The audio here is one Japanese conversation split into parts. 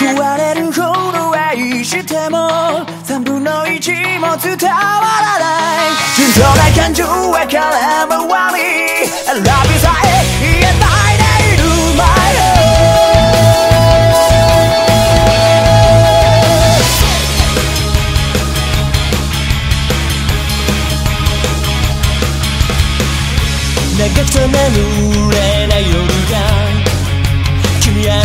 壊れるほど愛しても三分の一も伝わらない順当な感情は空回り選びさえ言えないでいる My love 長くて眠れない夜が君へ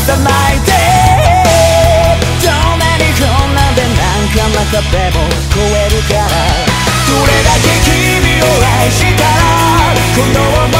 さないでどんなに困難でなんかな壁も超えるからどれだけ君を愛したらこの